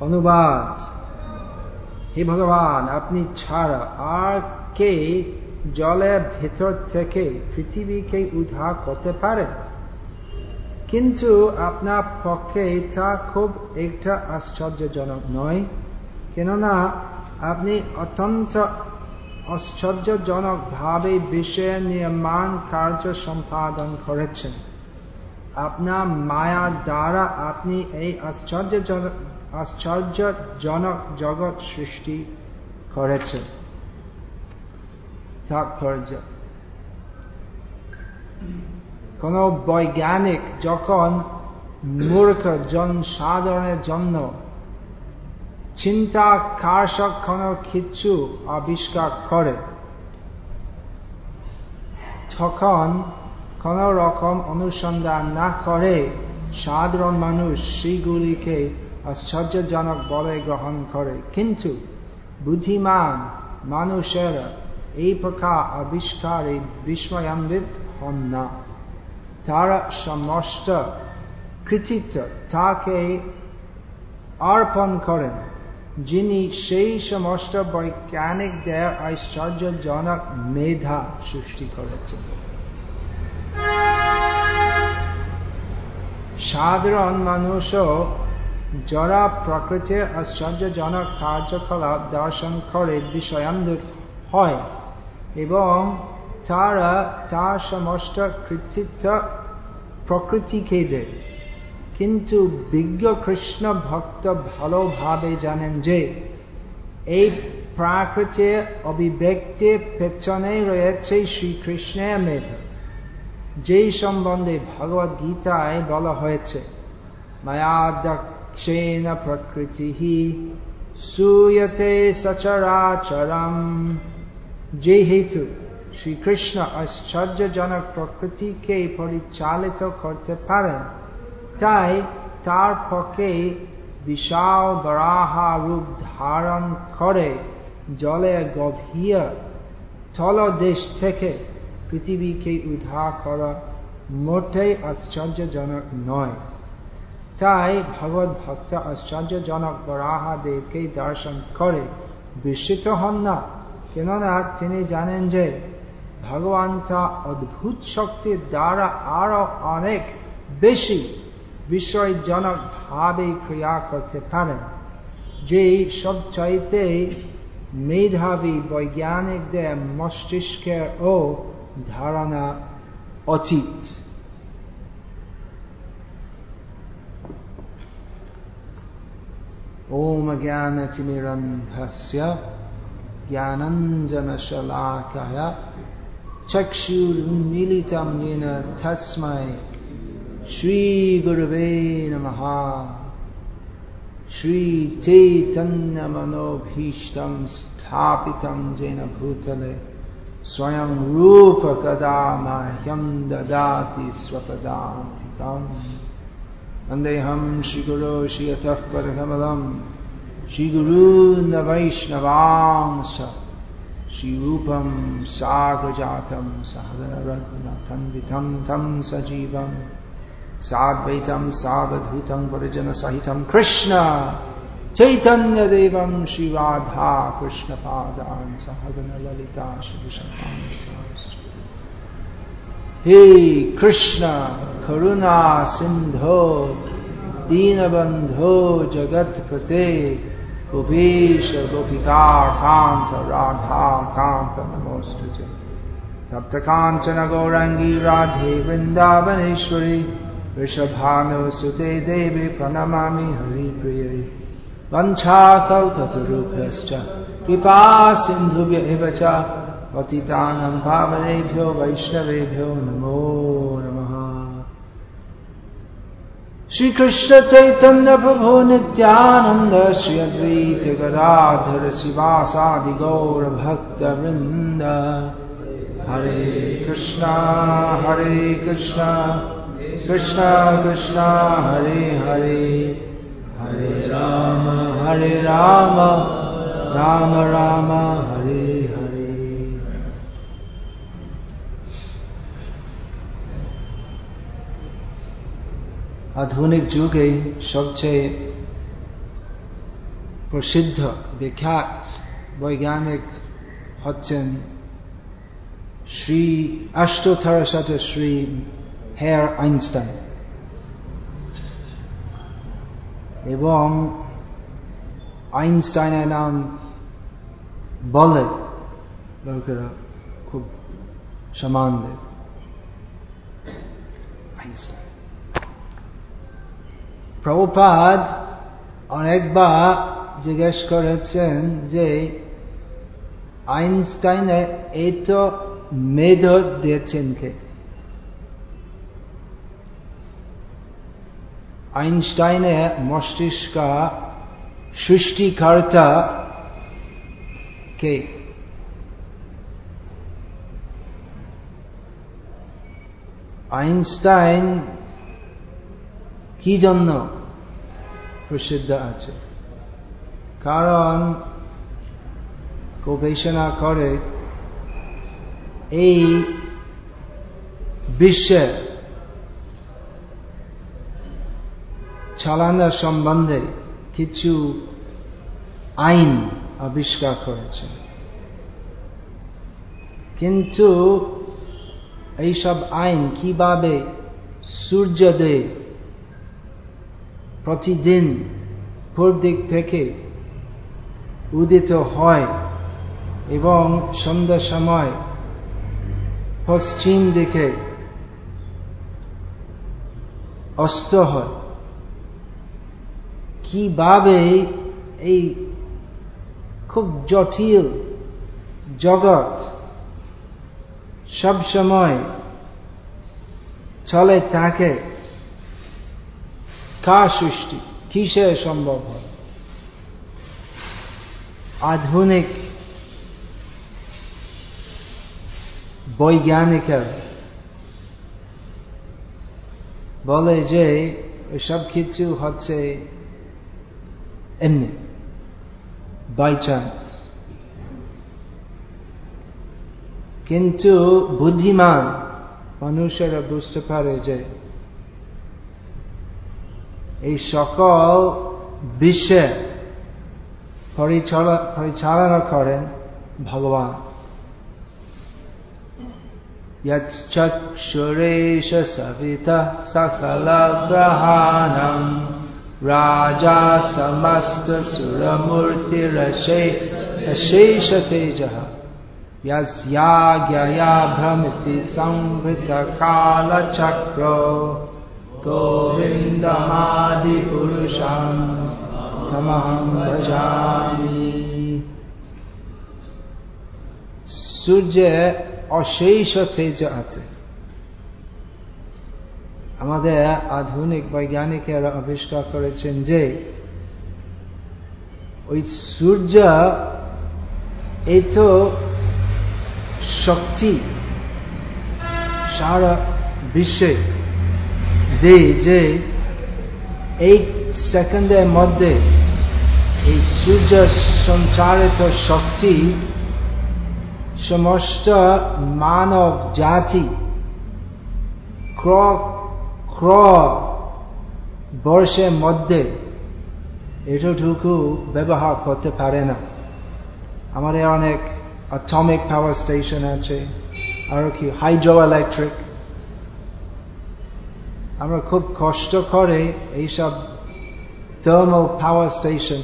অনুবাদ। হে ভগবান, আপনি ছাড়া আর কে জলের ভেতর থেকে পৃথিবীকে উদ্ধার করতে পারে? কিন্তু আপনার পক্ষে তা খুব একটা আশ্চর্যজনক নয়, কেননা আপনি অত্যন্ত আশ্চর্যজনক ভাবে বিষয় নির্মাণ কার্য সম্পাদন করেছেন। আপনার মায়া দ্বারা আপনি এই আশ্চর্যজনক আশ্চর্যজনক জগৎ সৃষ্টি করেছেন তাৎপর্য। কোন বৈজ্ঞানিক যখন মূর্খ জন সাধারণের জন্য চিন্তা কার্ষক কোন কিছু আবিষ্কার করে, তখন কোন রকম অনুসন্ধান না করে সাধারণ মানুষ সেগুলিকে আশ্চর্যজনক বলে গ্রহণ করে। কিন্তু বুদ্ধিমান মানুষেরা এই প্রকার আবিষ্কারে বিস্ময়ান্বিত হন না। তারা সমস্ত কৃতিত্ব তাকে অর্পণ করেন, যিনি সেই সমস্ত বৈজ্ঞানিকদের আশ্চর্যজনক মেধা সৃষ্টি করেছেন। সাধারণ মানুষও যারা প্রকৃতির আশ্চর্যজনক কার্যকলাপ দর্শন করে বিষয়ান্বিত হয় এবং তারা তার সমস্ত কৃতিত্ব প্রকৃতিকে দেয়। কিন্তু বিজ্ঞ কৃষ্ণ ভক্ত ভালোভাবে জানেন যে এই প্রাকৃতিক অভিব্যক্তির পেছনে রয়েছে শ্রীকৃষ্ণের মেধা, যেই সম্বন্ধে ভগবত গীতায় বলা হয়েছে মায়াদক্ষেণ প্রকৃতি সুয়তে সচরাচরম যে হেতু শ্রীকৃষ্ণ আশ্চর্যজনক প্রকৃতিকে পরিচালিত করতে পারেন তাই তার পক্ষে বিশাল বরাহা রূপ ধারণ করে জলে গভীর তলদেশ থেকে পৃথিবীকে উদ্ধার করা মোটেই আশ্চর্যজনক নয়। তাই ভগবত ভক্ত আশ্চর্যজনক বরাহা দেবকে দর্শন করে বিস্মিত হন না। কেননা তিনি জানেন যে ভগবান তা অদ্ভুত শক্তির দ্বারা আরও অনেক বেশি বিষয়জনক ভাবে ক্রিয়া করতে পারেন, যে সব চাইতে মেধাবী বৈজ্ঞানিকদের মস্তিষ্কের ও ধারণা অতীত। ॐ ज्ञानचिनिरन्धस्य ज्ञानञ्जनशलाकय चक्षुरुन्मिलितं येन तस्मै श्रीगुरुवे नमः। श्रीचैतन्यमनोभीष्टं स्थापितं येन भूतले स्वयं रूपकदा मह्यं ददाति स्वपदान्तिकम्। Vandeham Sri Guru Sri Ataf Parakamadam Sri Guru Navaishnavamsa Sri Rupam Sagrajatam Sahadana Raghunatham Vitam Tam Sajivam Sadvaitam Savadhutam Parijana Sahitam Krishna. Chaitanya Devam Sri Radha Krishna Padan Sahadana Lalita Shri Vishakam हे कृष्ण, करुणा सिंधो, दीनबंधो जगतपते गोपीश गोपिका कांत राधा कांत नमोस्त सप्त कांचन गौरंगी राधे वृंदावनेश्वरी वृषभानुसुते देवी प्रणमामि हरिप्रियै वंशाकल्पतरुभ्यश्च, कृपा सिंधु पतितानं पावनेभ्यो वैष्णवेभ्यो नमो नमः। श्रीकृष्ण चैतन्य प्रभो नित्यानन्द श्री अद्वैत गदाधर शिवासादि गौरभक्तवृन्द हरे कृष्णा हरे कृष्णा कृष्णा कृष्णा, हरे हरे। हरे राम हरे राम राम राम हरे আধুনিক যুগে সবচেয়ে প্রসিদ্ধ, বিখ্যাত বৈজ্ঞানিক হচ্ছেন শ্রী অষ্টতর শত শ্রী হেয়ার আইনস্টাইন। এবং আইনস্টাইনের নাম বলে লোকেরা খুব সমান দেয়। প্রভুপাদ অনেকবার জিজ্ঞেস করেছেন যে আইনস্টাইনে এই তো মেধ দিয়েছেন কে? আইনস্টাইনে মস্তিষ্ক সৃষ্টিকর্তা কে? আইনস্টাইন কি জন্য প্রসিদ্ধ আছে? কারণ গবেষণা করে এই বিশ্বে চালানোর সম্বন্ধে কিছু আইন আবিষ্কার করেছে। কিন্তু এইসব আইন কীভাবে সূর্যদেব প্রতিদিন পূর্ব দিক থেকে উদিত হয় এবং সন্ধ্যা সময় পশ্চিম দিকে অস্ত হয়। কীভাবে এই খুব জটিল জগৎ সব সময় চলে থাকে কার সৃষ্টি। কিসে সম্ভব হয়? আধুনিক বৈজ্ঞানিকের বলে যে সব কিছু হচ্ছে এমনি বাই চান্স কিন্তু বুদ্ধিমান মানুষেরা বুঝতে পারে যে এই সকল বিশ্বে পরিচালনা করেন ভগবান यच्चक्षुरेश सवितः सकलग्रहाणम् राजा समस्तसुरमूर्तिरशेषतेजः यस्याज्ञया भ्रमिति संवृतकालचक्रो गोविन्दमादिपुरुषम् तमहं भजामि সূর্য অশেষ তেজ আছে আমাদের আধুনিক বৈজ্ঞানিকেরা আবিষ্কার করেছেন যে ওই সূর্য এই তো শক্তি সারা বিশ্বে দেয় যে এই সেকেন্ডের মধ্যে এই সূর্য সঞ্চারিত শক্তি সমস্ত মানব জাতি ক্র ক্র বর্ষের মধ্যে এতটুকু ব্যবহার করতে পারে না। আমাদের অনেক অ্যাটমিক পাওয়ার স্টেশন আছে, আরও কি হাইড্রো ইলেকট্রিক আমরা খুব কষ্ট করে এইসব থার্মাল পাওয়ার স্টেশন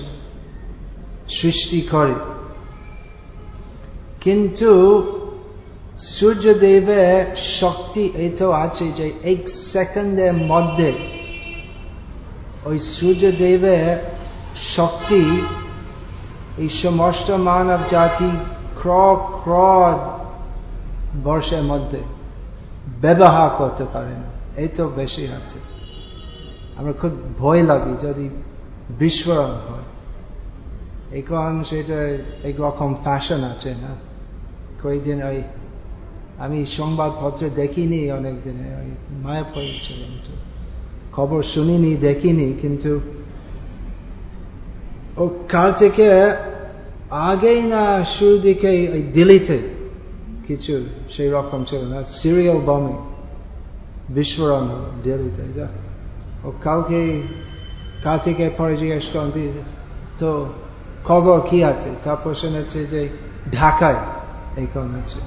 সৃষ্টি করে। কিন্তু সূর্যদেবের শক্তি এই তো আছে যে এক সেকেন্ডের মধ্যে ওই সূর্যদেবের শক্তি এই সমস্ত মানব জাতি ক্র ক্র বর্ষের মধ্যে ব্যবহার করতে পারে না এই তো বেশি আছে। আমরা খুব ভয় লাগে যদি বিস্ফোরণ হয়। এখন সেটা একরকম ফ্যাশন আছে না? কয়েকদিন ওই আমি সংবাদপত্রে দেখিনি অনেক দিনে ওই মায়া পড়েছিলাম তো খবর শুনিনি, দেখিনি কিন্তু ও কাল থেকে আগেই না শুরু দিকে ওই দিল্লিতে কিছু সেই রকম ছিল না সিরিয়াল বমে বিস্ফোরণ দিল্লিতে ও কালকে, কাল থেকে পরে জিজ্ঞেস করেন তো খবর কি আছে? তারপর শুনেছে যে, ঢাকায় এখন আছে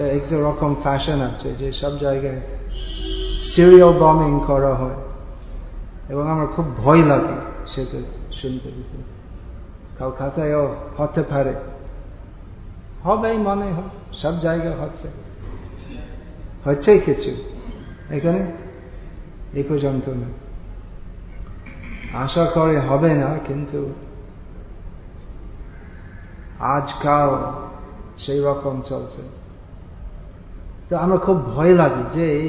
একটা রকম ফ্যাশন আছে যে সব জায়গায় সিরিয়াল বমিং করা হয়। এবং আমার খুব ভয় লাগে সেটা শুনতে কলকাতায়ও হতে পারে। হবে মনে হয়, সব জায়গায় হচ্ছে। হচ্ছে কিছু। এখানে? এ পর্যন্ত আশা করে হবে না, কিন্তু আজকাল সেই রকম চলছে। তো আমার খুব ভয় লাগে যে এই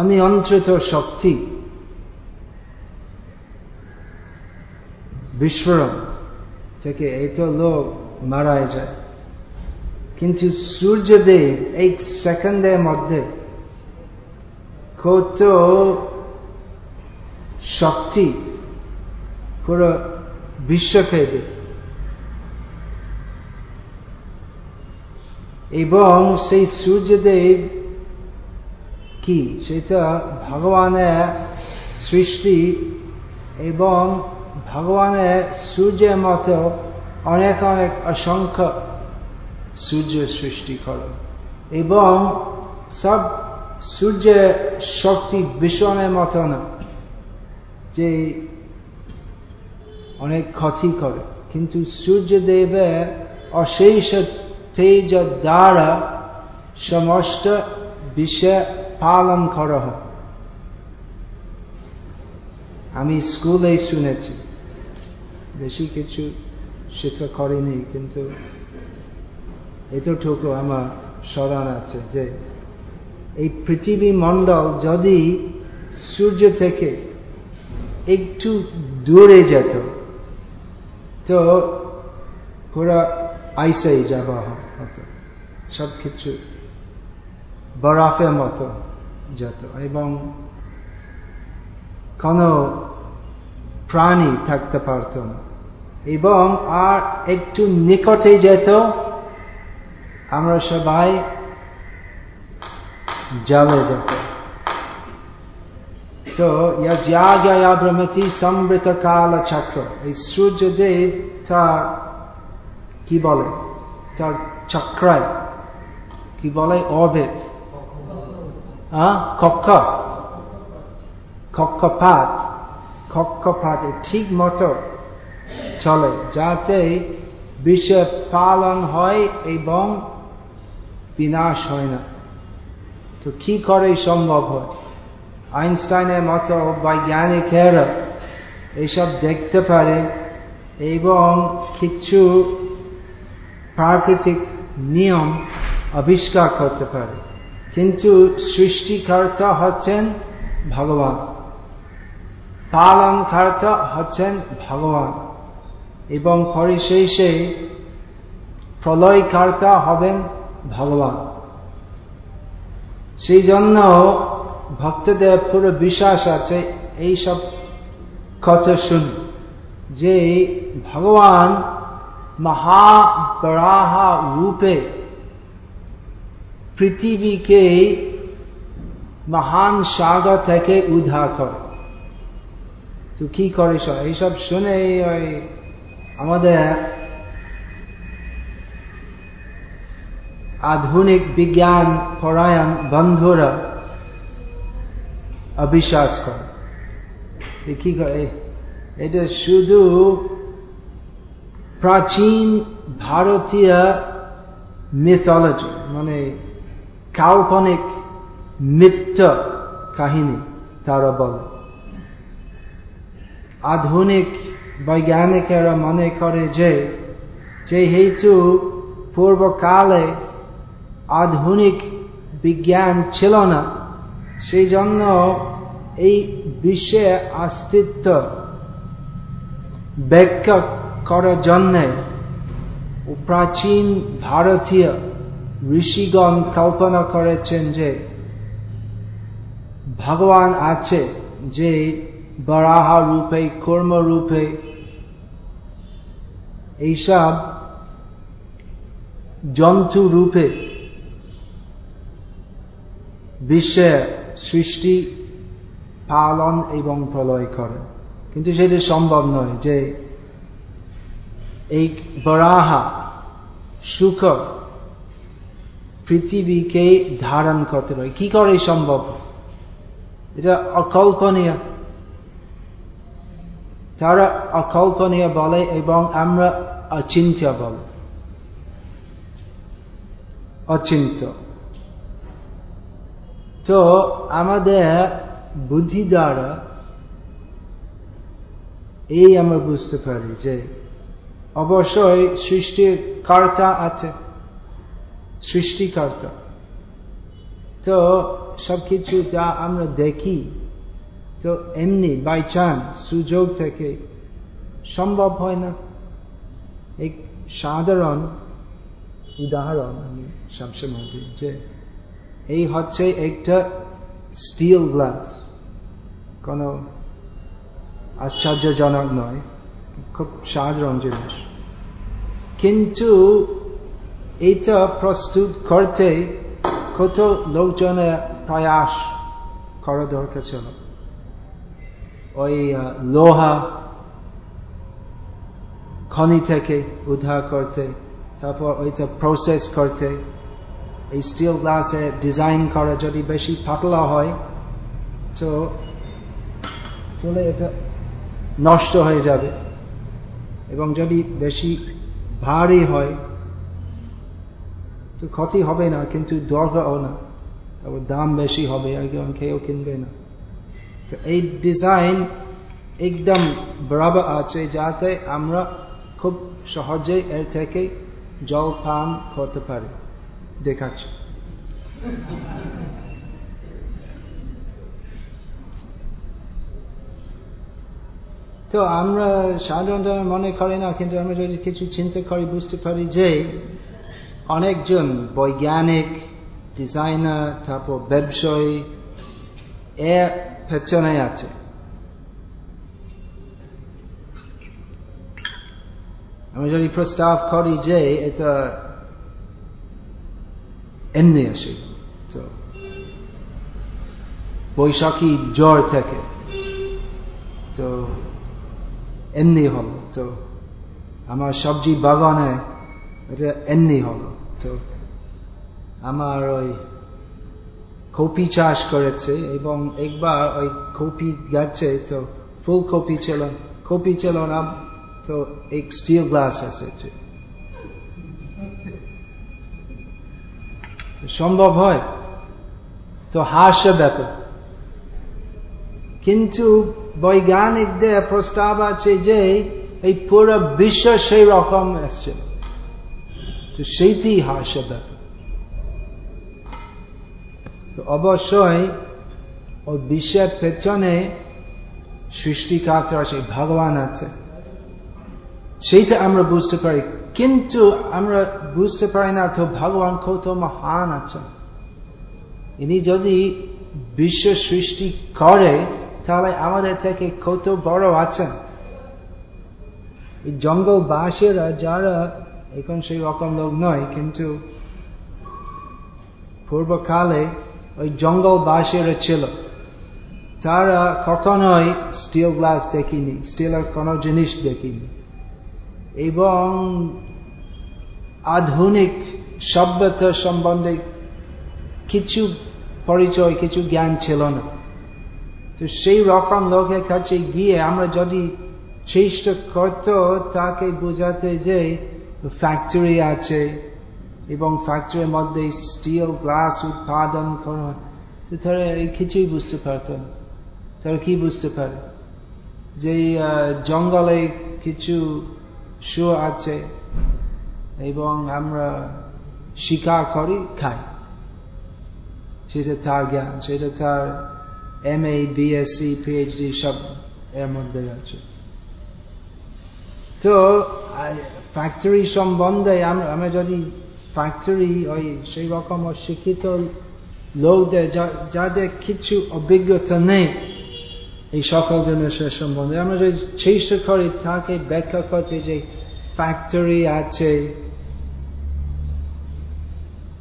অনিয়ন্ত্রিত শক্তি, বিস্ফোরণ থেকে এই তো লোক মারা যায়। কিন্তু সূর্যদেব এই সেকেন্ডের মধ্যে কত শক্তি পুরো বিশ্ব বিশ্বকে এবং সেই সূর্যদেব কি? সেটা ভগবানের সৃষ্টি এবং ভগবানের সূর্যের মতো অনেক অনেক অসংখ্য সূর্য সৃষ্টি করে। এবং সব সূর্যের শক্তি ভীষণের মতো না যে অনেক ক্ষতি করে। কিন্তু সূর্যদেবের অশেষ তেজ দ্বারা সমস্ত বিষয় পালন করা হয়। আমি স্কুলে শুনেছি। বেশি কিছু শিক্ষা করিনি, কিন্তু এতটুকু আমার স্মরণ আছে যে এই পৃথিবী মণ্ডল যদি সূর্য থেকে একটু দূরে যেত, তো পুরো আইসেই যাওয়া হতো। সব কিছু বরফের মতো যেত এবং কোন প্রাণী থাকতে পারত না। এবং আর একটু নিকটে যেত আমরা সবাই জলে যেত। তো ভ্রমতি সমৃত কাল চক্র। এই সূর্যদেব তার কি বলে? তার চক্রায় কি বলে? অর্বিট কক্ষ। কক্ষপাত। কক্ষপাত। ঠিক মতো চলে, যাতে বিশ্বের পালন হয় এবং বিনাশ হয় না। তো কি করে সম্ভব হয়? আইনস্টাইনের মতো বৈজ্ঞানিকেরা এইসব দেখতে পারে এবং কিছু প্রাকৃতিক নিয়ম আবিষ্কার করতে পারে। কিন্তু সৃষ্টিকর্তা হচ্ছেন ভগবান। পালনকর্তা হচ্ছেন ভগবান। এবং পরিশেষে প্রলয়কর্তা হবেন ভগবান। সেই জন্য ভক্তদের পুরো বিশ্বাস আছে, এইসব কথা শুন। যে ভগবান মহাবরাহা রূপে পৃথিবীকে মহান সাগর থেকে উদ্ধার করে। তো কি করে এইসব শুনে ওই আমাদের আধুনিক বিজ্ঞান পরায়ণ বন্ধুরা অবিশ্বাস করে। কি করে? এটা শুধু প্রাচীন ভারতীয় মিথোলজি মানে কাল্পনিক মিথ্য কাহিনী, তারা বলে। আধুনিক বৈজ্ঞানিকেরা মনে করে যে, যেহেতু পূর্বকালে আধুনিক বিজ্ঞান ছিল না। সেই জন্য এই বিশ্বে অস্তিত্ব ব্যাখ্যা করার জন্যে প্রাচীন ভারতীয় ঋষিগণ কল্পনা করেছেন যে ভগবান আছে যে বরাহা রূপে, কর্ম রূপে এইসব জন্তু রূপে বিশ্বে সৃষ্টি, পালন এবং প্রলয় করে। কিন্তু সেটা সম্ভব নয় যে এই বরাহা সুখ পৃথিবীকে ধারণ করতে পারে। কি করে সম্ভব? এটা অকল্পনীয়। তারা অকল্পনীয় বলে এবং আমরা অচিন্ত্য বল। অচিন্ত তো আমাদের বুদ্ধি দ্বারা এই আমরা বুঝতে পারি যে অবশ্যই সৃষ্টির কর্তা আছে, সৃষ্টিকর্তা। তো সবকিছু যা আমরা দেখি, তো এমনি বাই চান্স সুযোগ থেকে সম্ভব হয় না। এক সাধারণ উদাহরণ আমি সবসময় দিই যে এই হচ্ছে একটা স্টিল গ্লাস কোনো আশ্চর্যজনক নয়, খুব সাধারণ জিনিস। কিন্তু এইটা প্রস্তুত করতে কত লোকজনের প্রয়াস করা দরকার ছিল। ওই লোহা খনি থেকে উদ্ধার করতে, তারপর ওইটা প্রসেস করতে এই স্টিল গ্লাসে ডিজাইন করে যদি বেশি পাতলা হয়, তো এটা নষ্ট হয়ে যাবে। এবং যদি বেশি ভারী হয়, তো ক্ষতি হবে না, কিন্তু দরকারও না। তারপর দাম বেশি হবে একজন খেয়েও কিনবে না। তো এই ডিজাইন একদম বরাবর আছে, যাতে আমরা খুব সহজেই এর থেকে জল পান করতে পারি। দেখাচ্ছি। তো আমরা সাধারণত মনে করি না, কিন্তু আমরা যদি কিছু চিন্তা করি, বুঝতে পারি যে অনেকজন বৈজ্ঞানিক, ডিজাইনার, তারপর ব্যবসায়ী এর পেছনে আছে। আমি যদি প্রস্তাব করি যে এটা এমনি আসে। তো বৈশাখী জ্বর থেকে। তো এমনি হল। তো আমার সবজি বাগানে এটা এমনি হল। তো আমার ওই কপি চাষ করেছে এবং একবার ওই কপি গাছে, তো ফুলকপি ছিল, কপি ছিল না, তো এক স্টিল গ্লাস এসেছে সম্ভব হয়? তো হাস্য ব্যাপার কিন্তু বৈজ্ঞানিকদের প্রস্তাব আছে যে এই পুরো বিশ্ব সেই রকম এসছে তো সেইটি হাস্য ব্যাপার তো অবশ্যই ও বিশ্বের পেছনে সৃষ্টিকর্তা আছে, ভগবান আছে। সেইটা আমরা বুঝতে পারি কিন্তু আমরা বুঝতে পারি না, তো ভগবান কত মহান আছেন। ইনি যদি বিশ্ব সৃষ্টি করে, তাহলে আমাদের থেকে কত বড় আছেন। জঙ্গলবাসীরা যারা এখন সেই রকম লোক নয়, কিন্তু পূর্বকালে ওই জঙ্গলবাসীরা ছিল। তারা কখনোই স্টিল গ্লাস দেখিনি স্টিলের কোনো জিনিস দেখিনি। এবং আধুনিক সভ্যতা সম্বন্ধে কিছু পরিচয়, কিছু জ্ঞান ছিল না। তো সেই রকম লোকের কাছে গিয়ে আমরা যদি চেষ্টা করত তাকে বোঝাতে যে ফ্যাক্টরি আছে এবং ফ্যাক্টরির মধ্যে স্টিল গ্লাস উৎপাদন করা, তো তারা কিছুই বুঝতে পারত না। তারা কি বুঝতে পারে? যে জঙ্গলে কিছু শো আছে এবং আমরা শিকার করি, খাই। সেটা তার জ্ঞান সেটা তার এম এ বিএসসি পিএইচডি সব এর মধ্যে আছে। তো ফ্যাক্টরি সম্বন্ধে আমরা যদি ফ্যাক্টরি ওই সেই রকম অশিক্ষিত লোকদের যাদের কিছু অভিজ্ঞতা নেই এই সকল জিনিসের সম্বন্ধে। আমরা যদি চেষ্টা করি তাকে ব্যাখ্যা করতে যে ফ্যাক্টরি আছে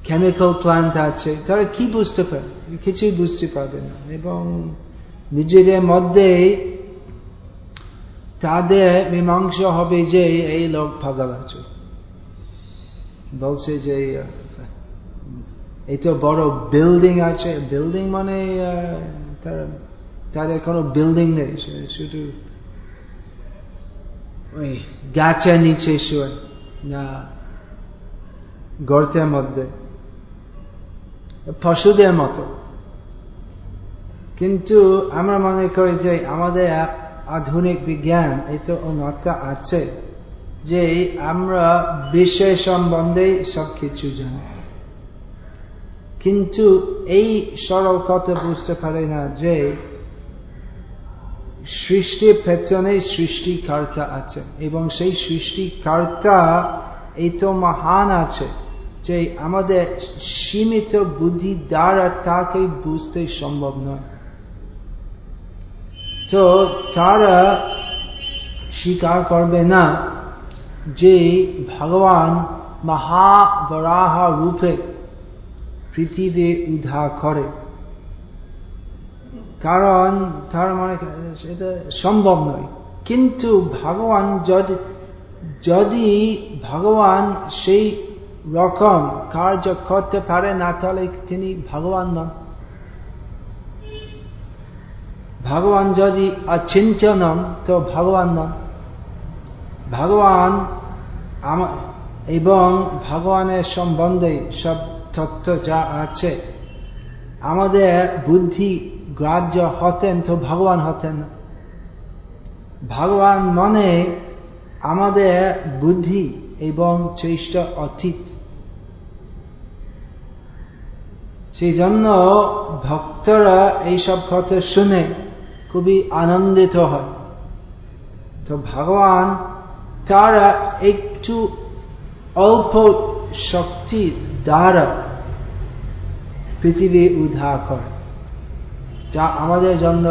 কেমিক্যাল প্লান্ট আছে, তারা কি বুঝতে পারে? কিছুই বুঝতে পারবে না। এবং নিজেদের মধ্যে তাদের মীমাংস হবে যে এই লোক পাগল আছে। বলছে যে এই তো বড় বিল্ডিং আছে। বিল্ডিং মানে তাদের কোনো বিল্ডিং নেই শুধু ওই গাছের নিচে শুয়ে, না, গর্তের মধ্যে, পশুদের মতো। কিন্তু আমরা মনে করি যে আমাদের আধুনিক বিজ্ঞান এই তো উন্নত আছে যে আমরা বিশ্বের সম্বন্ধে সবকিছু জানি। কিন্তু এই সরল কথা বুঝতে পারে না যে সৃষ্টির পেছনে সৃষ্টিকর্তা আছে এবং সেই সৃষ্টিকর্তা এই তো মহান আছে যে আমাদের সীমিত বুদ্ধি দ্বারা তাকে বুঝতে সম্ভব নয়। তো তারা স্বীকার করবে না যে ভগবান মহাবরাহ রূপে পৃথিবী উদ্ধার করে। কারণ তার মানে সেটা সম্ভব নয়। কিন্তু ভগবান যদি যদি ভগবান সেই রকম কার্য করতে পারে, না তাহলে তিনি ভগবান নন। ভগবান যদি অচিন্ত্য নন, তো ভগবান নন। ভগবান এবং ভগবানের সম্বন্ধে সব তথ্য যা আছে, আমাদের বুদ্ধি গ্রাহ্য হতেন তো ভগবান হতেন। ভগবান মনে আমাদের বুদ্ধি এবং চেষ্টা অতীত। সেই জন্য ভক্তরা এইসব কথা শুনে খুবই আনন্দিত হয়। তো ভগবান তারা একটু অল্প শক্তি দ্বারা পৃথিবী উদ্ধার করে। যা আমাদের জন্য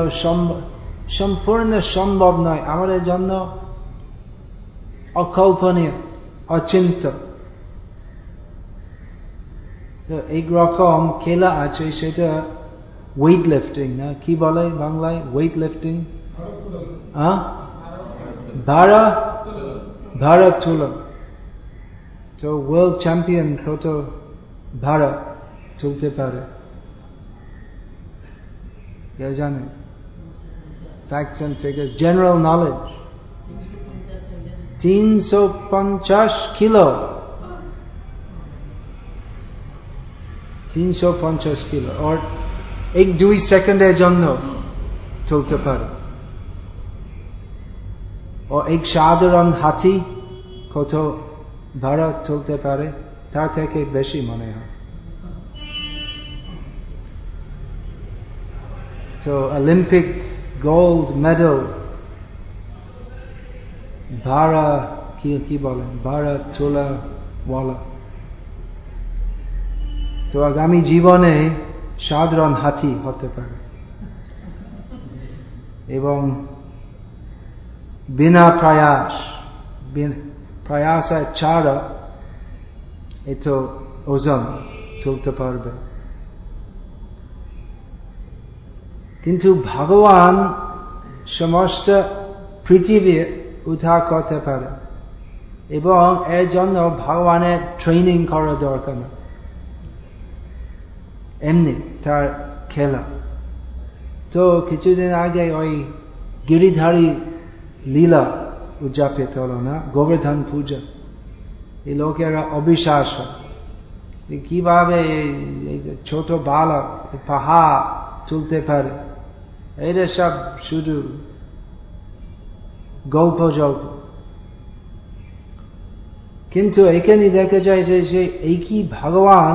সম্পূর্ণ সম্ভব নয়, আমাদের জন্য অকল্পনীয় অচিন্ত তো এই রকম খেলা আছে, সেটা ওয়েট লিফটিং না? কি বলে বাংলায়? ওয়েট লিফটিং ভাড়া ভাড়া তুলন তো ওয়ার্ল্ড চ্যাম্পিয়ন কত তুলতে পারে। কেউ জানে? Facts and figures general knowledge তিনশো পঞ্চাশ কিলো। তিনশো পঞ্চাশ কিলো আর এক দুই সেকেন্ডের জন্য চলতে পারে। ও এক সাধারণ হাতি কত ভাড়া চলতে পারে, তার থেকে বেশি মনে হয়। তো অলিম্পিক গোল্ড মেডেল ভাড়া কি কি বলেন ভাড়া তোলা ওয়ালা তো আগামী জীবনে সাধারণ হাতি হতে পারে এবং বিনা প্রয়াস প্রয়াস ছাড়া এত ওজন তুলতে পারবে কিন্তু ভগবান সমস্ত পৃথিবী উদ্ধার করতে পারে। এবং এর জন্য ভগবানের ট্রেনিং করা দরকার না। এমনি তার খেলা। তো কিছুদিন আগে ওই গিরিধারী লীলা উদযাপিত হলো না? গোবর্ধন পূজা। এই লোকেরা অবিশ্বাস হয় কীভাবে ছোট বালক পাহাড় তুলতে পারে? এটা সব শুধু গল্প জল্প কিন্তু এখানে দেখা যায় যে সে এই কি ভগবান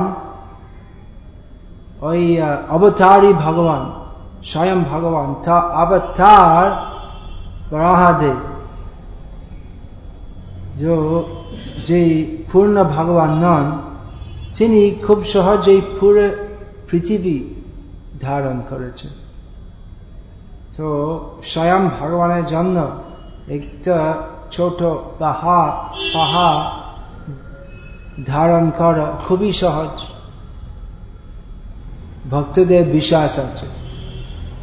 ওই অবতারই ভগবান স্বয়ং ভগবান তা অবতার বরাহাদেব যে পূর্ণ ভগবান নন তিনি খুব সহজেই পুরো পৃথিবী ধারণ করেছেন তো স্বয়ং ভগবানের জন্য একটা ছোট পাহাড় পাহাড় ধারণ করা খুবই সহজ। ভক্তদের বিশ্বাস আছে।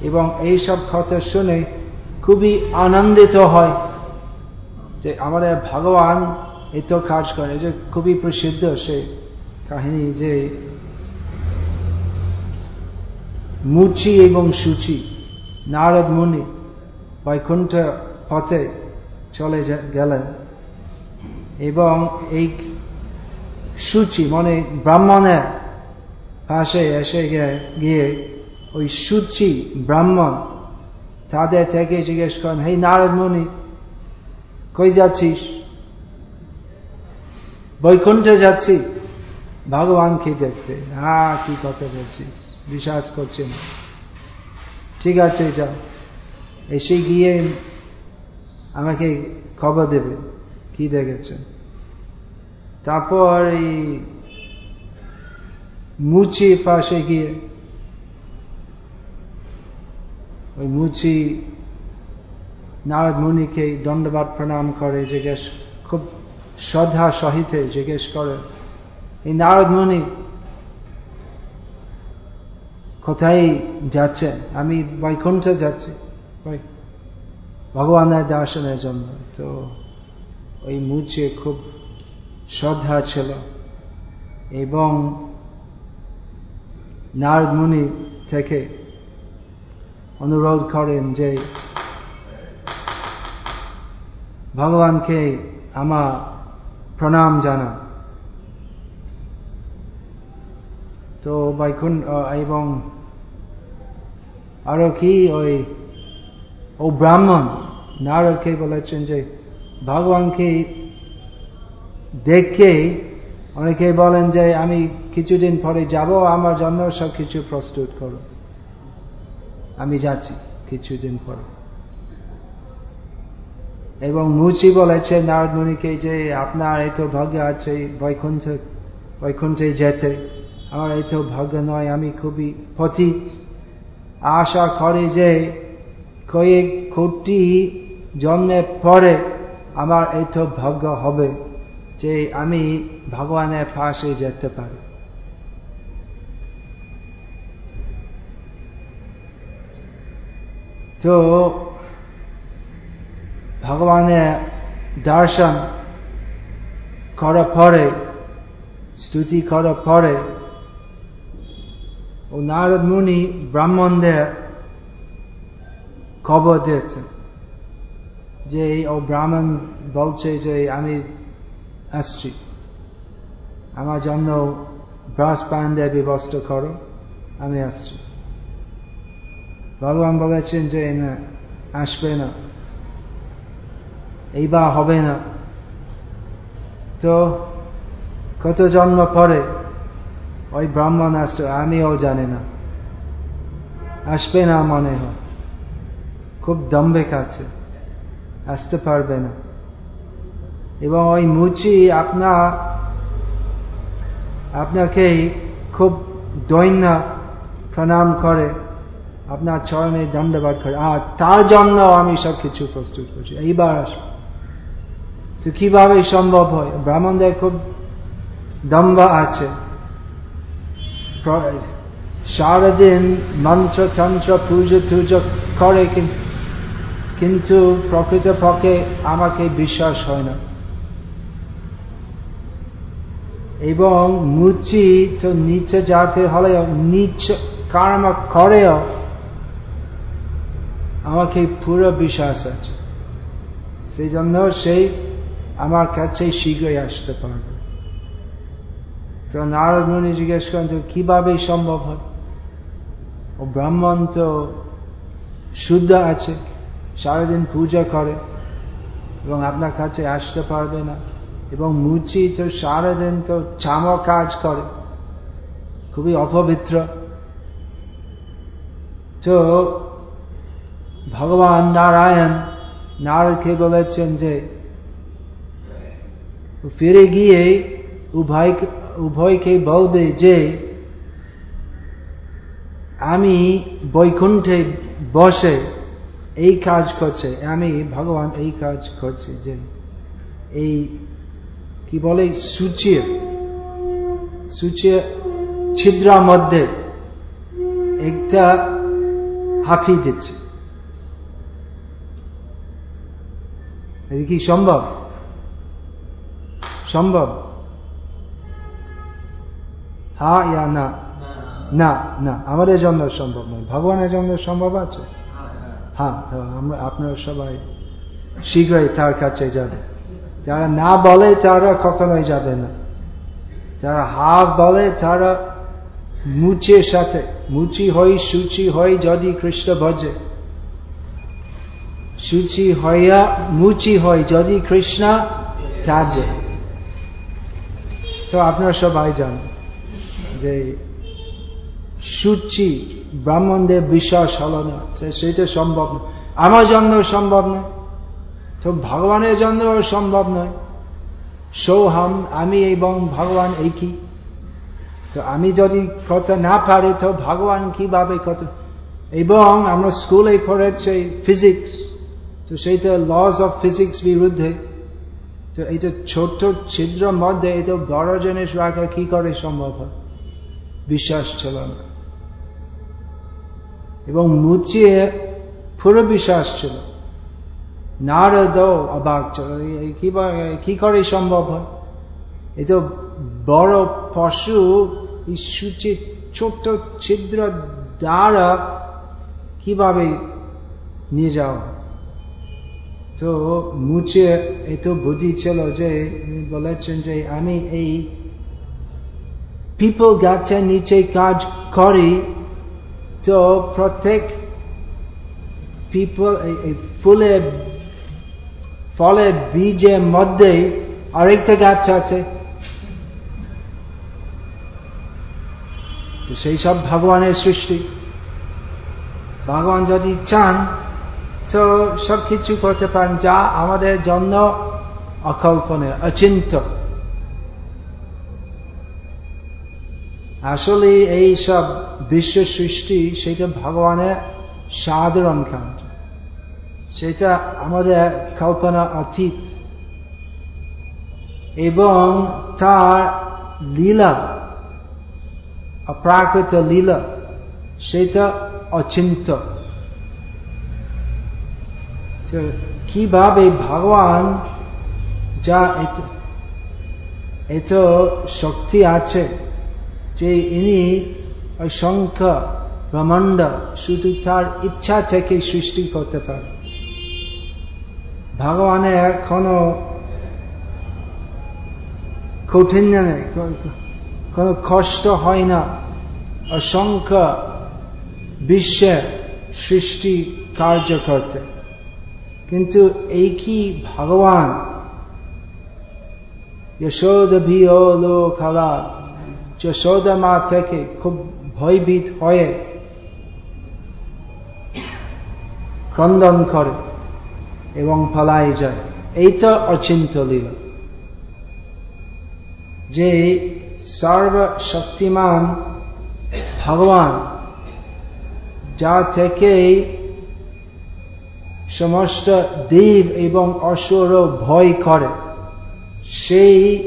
এবং এইসব কথা শুনে খুবই আনন্দিত হয় যে আমাদের ভগবান এত কাজ করে। যে খুবই প্রসিদ্ধ সে কাহিনী যে মুচি এবং সুচি নারদ মুনি বৈকুণ্ঠ পথে চলে গেলেন। এবং এই সুচি মানে ব্রাহ্মণের পাশে এসে গিয়ে ওই সুচি ব্রাহ্মণ তাদের থেকে জিজ্ঞেস করেন, হে নারদ মুনি, কই যাচ্ছিস? বৈকুণ্ঠে যাচ্ছি, ভগবানকে দেখতে। হ্যাঁ কি কথা বলছিস? বিশ্বাস করছেন ঠিক আছে যা এসে গিয়ে আমাকে খবর দেবে, কি দেখেছেন তারপর এই মুচি পাশে গিয়ে, ওই মুচি নারদ মুনিকে দণ্ডবাদ প্রণাম করে, জিজ্ঞেস খুব শ্রদ্ধা সহিতে জিজ্ঞেস করে, এই নারদ মুনি কোথায় যাচ্ছে? আমি বৈকুণ্ঠ যাচ্ছি। ভগবানের দর্শনের জন্য। তো ওই মুচে খুব শ্রদ্ধা ছিল। এবং নারদ মুনি থেকে অনুরোধ করেন যে, ভগবানকে আমার প্রণাম জানা তো বৈকুণ্ঠ এবং আরও কি ওই, ও ব্রাহ্মণ, নারদকে বলেছেন যে, ভগবানকে দেখে অনেকে বলেন যে, আমি কিছুদিন পরে যাব, আমার জন্য সব কিছু প্রস্তুত করো। আমি যাচ্ছি কিছুদিন পরে। এবং মুচি বলেছে নারদ মুনিকে যে, আপনার এই তো ভাগ্য আছে, বৈকুণ্ঠ, বৈকুণ্ঠে যেতে। আমার এই তো ভাগ্য নয়, আমি খুবই পতিত আশা করে যে কয়েক কোটি জন্মের পরে আমার এই তো ভাগ্য হবে যে আমি ভগবানের পাশে যেতে পারি। তো ভগবানের দর্শন করার পরে, স্তুতি করার পরে ও নারদ মুনি ব্রাহ্মণদের খবর দিয়েছেন যে ও ব্রাহ্মণ বলছে যে আমি আসছি। আমার জন্য ব্রাস পান্ডের ব্যবস্থা করো, আমি আসছি। ভগবান বলেছেন যে না, আসবে না। এইবার হবে না। তো কত জন্ম পরে ওই ব্রাহ্মণ আসছে, আমিও জানি না। আসবে না মনে হয়। খুব দম্বে খাচ্ছে আসতে পারবে না। এবং ওই মুচি আপনা আপনাকে খুব দৈন্য প্রণাম করে, আপনার চরণে দণ্ডবাদ করে। আর তার জন্য আমি সব কিছু প্রস্তুত করছি। এইবার আসব। তো কীভাবে সম্ভব হয়? ব্রাহ্মণদের খুব দম্ভ আছে। সারাদিন মন্ত্র তন্ত্র পুজো টুজো করে কিন্তু প্রকৃত পক্ষে আমাকে বিশ্বাস হয় না এবং মুচি তো নিচে যাতে হলে নিচ কর্ম করেও আমাকে পুরো বিশ্বাস আছে সেই জন্য সেই আমার কাছে শীঘ্রই আসতে পারবে তো নারদ মুনি জিজ্ঞেস করেন, তো কীভাবে সম্ভব হয়? ও ব্রাহ্মণ তো শুদ্ধ আছে, সারাদিন পূজা করে এবং আপনার কাছে আসতে পারবে না। এবং মুচি তো সারাদিন তো চাম কাজ করে, খুবই অপবিত্র। তো ভগবান নারায়ণ নারদকে বলেছেন যে ফিরে গিয়ে উভয় উভয়কে বলবে যে, আমি বৈকুণ্ঠে বসে এই কাজ করছে, আমি ভগবান এই কাজ করছে যে, এই কি বলে, সূচির সূচির ছিদ্রার মধ্যে একটা হাতি দিচ্ছে। কি সম্ভব? সম্ভব? হা ইয়া না না না আমাদের জন্য সম্ভব নয়। ভগবানের জন্য সম্ভব আছে? হ্যাঁ তো আমরা আপনারা সবাই শীঘ্রই তার কাছে যাবে যারা না বলে তারা কখনোই যাবে না। যারা হা বলে তারা মুচের সাথে। মুচি হই সুচি হই যদি কৃষ্ণ ভজে। সুচি হইয়া মুচি হয় যদি কৃষ্ণ চাজে। তো আপনারা সবাই জান যে সুচি ব্রাহ্মণদের বিশ্বাস হল না সেটা সম্ভব না আমার জন্য সম্ভব নয়, তো ভগবানের জন্য সম্ভব নয়। সৌহাম, আমি এবং ভগবান একই। তো আমি যদি কথা না পারি, তো ভগবান কীভাবে কথা এবং আমরা স্কুলে পড়েছি ফিজিক্স তো সেইটা লস অফ ফিজিক্স বিরুদ্ধে। তো এইটা ছোট ছিদ্র মধ্যে এটা বড় জিনিস রাখা কি করে সম্ভব হয়? বিশ্বাস ছিল না। এবং মুচিয়ে পুরো বিশ্বাস ছিল। নারদ অবাক ছিল কি করে সম্ভব হয়? এই তো বড় পশু এই সূচি ছোট্ট ছিদ্র দ্বারা কীভাবে নিয়ে যাওয়া তো মুছে এত বুদ্ধি ছিল যে বলেছেন যে, আমি এই পিপল গাছের নিচে কাজ করি তো প্রত্যেক পিপল ফুলে ফলে বীজের মধ্যে আরেকটা গাছ আছে তো সেই সব ভগবানের সৃষ্টি ভগবান যদি চান তো সব কিছু করতে পারেন যা আমাদের জন্য অকল্পনীয় অচিন্ত আসলে এই সব বিশ্ব সৃষ্টি, সেটা ভগবানের সাধারণ কাণ্ড সেটা আমাদের কল্পনা অতীত। এবং তার লীলা, অপ্রাকৃত লীলা, সেটা অচিন্ত। কীভাবে ভগবান যা এত শক্তি আছে যে ইনি অসংখ্য ব্রহ্মাণ্ড শুধু তার ইচ্ছা থেকে সৃষ্টি করতে পারে। ভগবানের কোনো কঠিন নেই, কোনো কষ্ট হয় না। অসংখ্য বিশ্বে সৃষ্টি কার্য করতে। কিন্তু এই কি ভগবান? যশোদভি লো খালা যশোদা মা থেকে খুব ভয়ভীত হয়ে ক্রন্দন করে এবং ফলাই যায়। এইটা অচিন্ত লীলা। যে সর্বশক্তিমান ভগবান, যা থেকে সমস্ত দেব এবং অসুর ভয় করে, সেই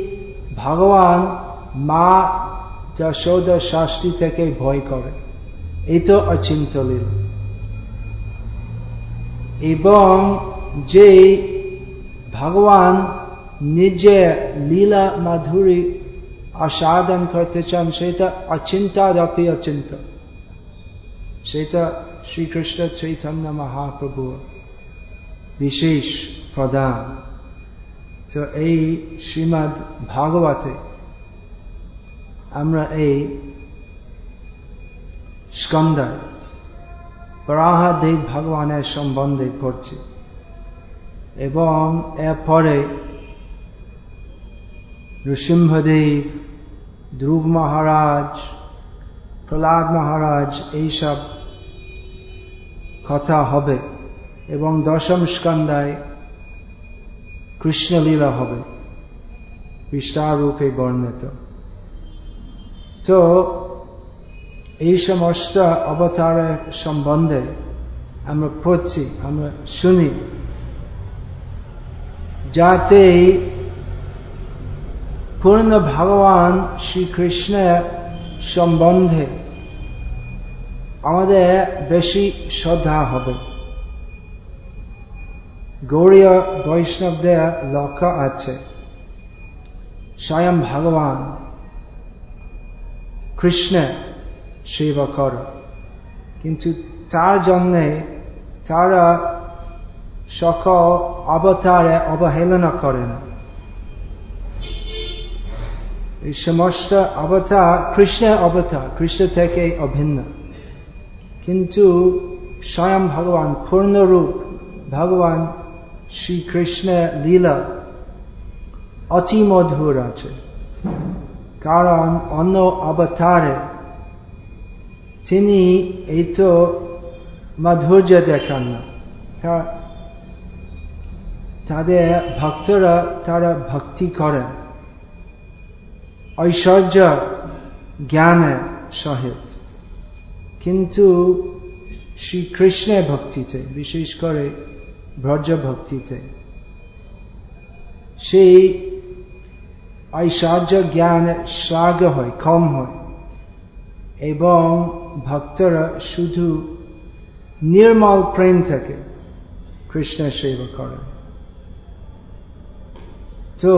ভগবান মা যশোদা শাস্তি থেকে ভয় করে। এই তো অচিন্ত এবং যে ভগবান নিজে লীলা মাধুরী আস্বাদন করতে চান, সেটা অচিন্তাদপি অচিন্ত। সেটা শ্রীকৃষ্ণ চৈতন্য মহাপ্রভু বিশেষ প্রদান। তো এই শ্রীমদ ভাগবতে আমরা এই স্কন্দায় পরাহাদেব ভগবানের সম্বন্ধে পড়ছি। এবং এরপরে নৃসিংহদেব, ধ্রুব মহারাজ, প্রহ্লাদ মহারাজ এইসব কথা হবে এবং দশম স্কন্দায় কৃষ্ণলীলা হবে বিস্তারূপে বর্ণিত। তো এই সমস্ত অবতারের সম্বন্ধে আমরা পড়ছি, আমরা শুনি। যাতে পূর্ণ ভগবান শ্রীকৃষ্ণের সম্বন্ধে আমাদের বেশি শ্রদ্ধা হবে। গৌরীয় বৈষ্ণবদের লক্ষ্য আছে, স্বয়ং ভগবান কৃষ্ণ সেবা কর কিন্তু তার জন্যে তারা সকল অবতারে অবহেলনা করেন। এই সমস্ত অবতার কৃষ্ণের অবতার, কৃষ্ণ থেকে অভিন্ন। কিন্তু স্বয়ং ভগবান, পূর্ণরূপ ভগবান শ্রীকৃষ্ণের লীলা অতি মধুর আছে। কারণ অন্য অবতারে তিনি এই তো মাধুর্য দেখান না তাদের ভক্তরা তারা ভক্তি করেন ঐশ্বর্য জ্ঞানের সহিত কিন্তু শ্রীকৃষ্ণের ভক্তিতে বিশেষ করে ব্রজ ভক্তিতে সেই ঐশ্বর্য জ্ঞান শ্রাগ হয় কম হয় এবং ভক্তরা শুধু নির্মল প্রেম থেকে কৃষ্ণের সেবা করেন। তো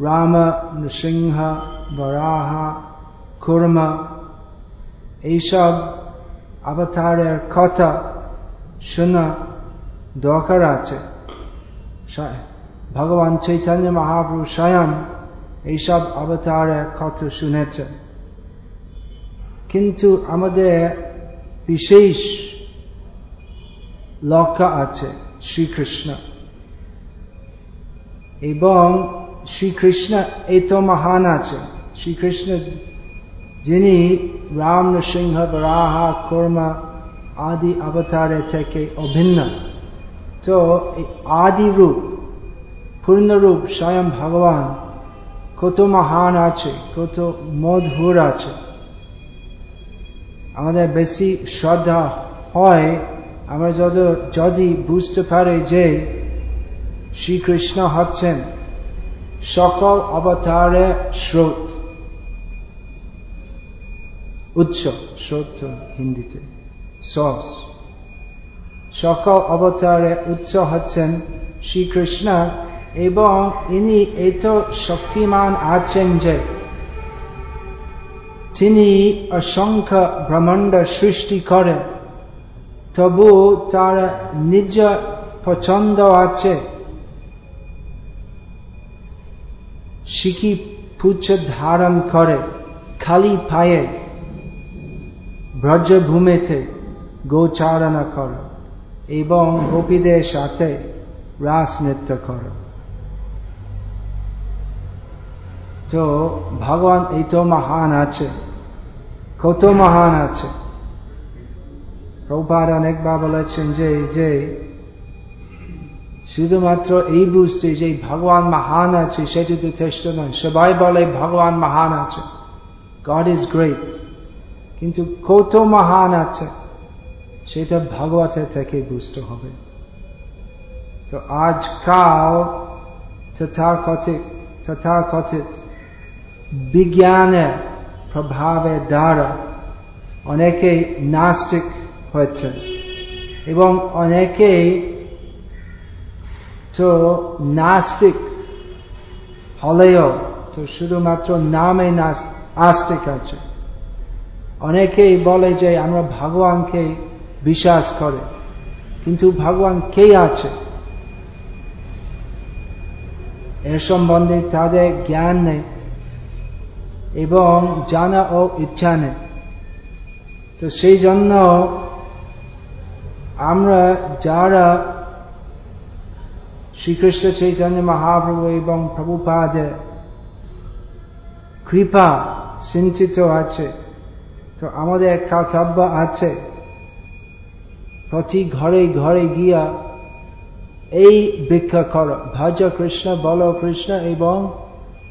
রাম, নৃসিংহ, বরাহা, কুর্মা, এইসব অবতারের কথা শোনা দরকার আছে। ভগবান চৈতন্য মহাপ্রভু স্বয়ং এইসব অবতারের কথা শুনেছেন কিন্তু আমাদের বিশেষ লক্ষ্য আছে শ্রীকৃষ্ণ। এবং শ্রীকৃষ্ণ এত মহান আছে। শ্রীকৃষ্ণ যিনি রাম নৃসিংহ রাহা কর্মা আদি অবতারে থেকে অভিন্ন। তো আদি রূপ পূর্ণরূপ স্বয়ং ভগবান কত মহান আছে কত মধুর আছে আমাদের বেশি শ্রদ্ধা হয়, আমরা যত, যদি বুঝতে পারে যে শ্রীকৃষ্ণ হচ্ছেন সকল অবতারে স্রোত, উৎস, স্রোত হিন্দিতে সস সকল অবতারে উৎস হচ্ছেন শ্রীকৃষ্ণ এবং ইনি এত শক্তিমান আছেন যে তিনি অসংখ্য ব্রহ্মাণ্ড সৃষ্টি করেন। তবু তার নিজ পছন্দ আছে। শিখি পুচ্ছ ধারণ করে, খালি পায়ে ব্রজভূমিতে গোচারণা কর এবং গোপীদের সাথে রাস নৃত্য কর। তো ভগবান এই তো মহান আছে। কত মহান আছে। প্রভাত অনেকবার বলেছেন যে যে শুধুমাত্র এই বুঝতে যে ভগবান মহান আছে, সেটি যথেষ্ট নয়। সবাই বলে ভগবান মহান আছে। গড ইজ গ্রেট কিন্তু কত মহান আছে, সেটা ভগবতের থেকে বুঝতে হবে। তো আজকাল তথাকথিত তথাকথিত বিজ্ঞানের প্রভাবের দ্বারা অনেকেই নাস্তিক হয়েছে এবং অনেকেই তো নাস্তিক হলেও তো শুধুমাত্র নামে আস্তিক আছে। অনেকেই বলে যে আমরা ভগবানকে বিশ্বাস করে, কিন্তু ভগবান কে আছে? এর সম্বন্ধে তাদের জ্ঞান নেই। এবং জানা ও ইচ্ছা নেই। তো সেই জন্য আমরা যারা শ্রীকৃষ্ণ চৈতন্য মহাপ্রভু এবং প্রভুপাদের কৃপা সিঞ্চিত আছে, তো আমাদের কর্তব্য আছে প্রতি ঘরে ঘরে গিয়া এই ভিক্ষা কর। ভজ কৃষ্ণ, বল কৃষ্ণ এবং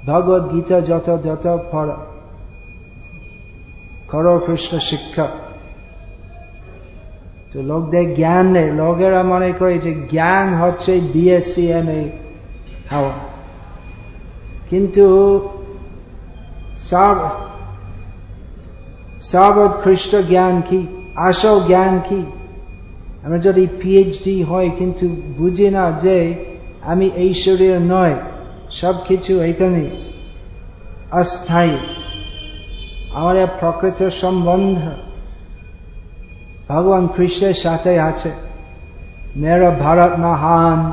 ভগবত গীতা যত পড় কর কৃষ্ণ শিক্ষা তো লোকদের জ্ঞান নেই। লোকেরা মনে করে যে জ্ঞান হচ্ছে বিএসসি এম এ হওয়া। কিন্তু সর্বোৎকৃষ্ট জ্ঞান কি? আসল জ্ঞান কি? আমরা যদি পিএইচডি হয় কিন্তু বুঝি না যে আমি এই শরীর নয়। সব কিছু এখানে অস্থায়ী। আমার প্রকৃত সম্বন্ধ ভগবান কৃষ্ণের সাথে আছে। মেরা ভারত মহান,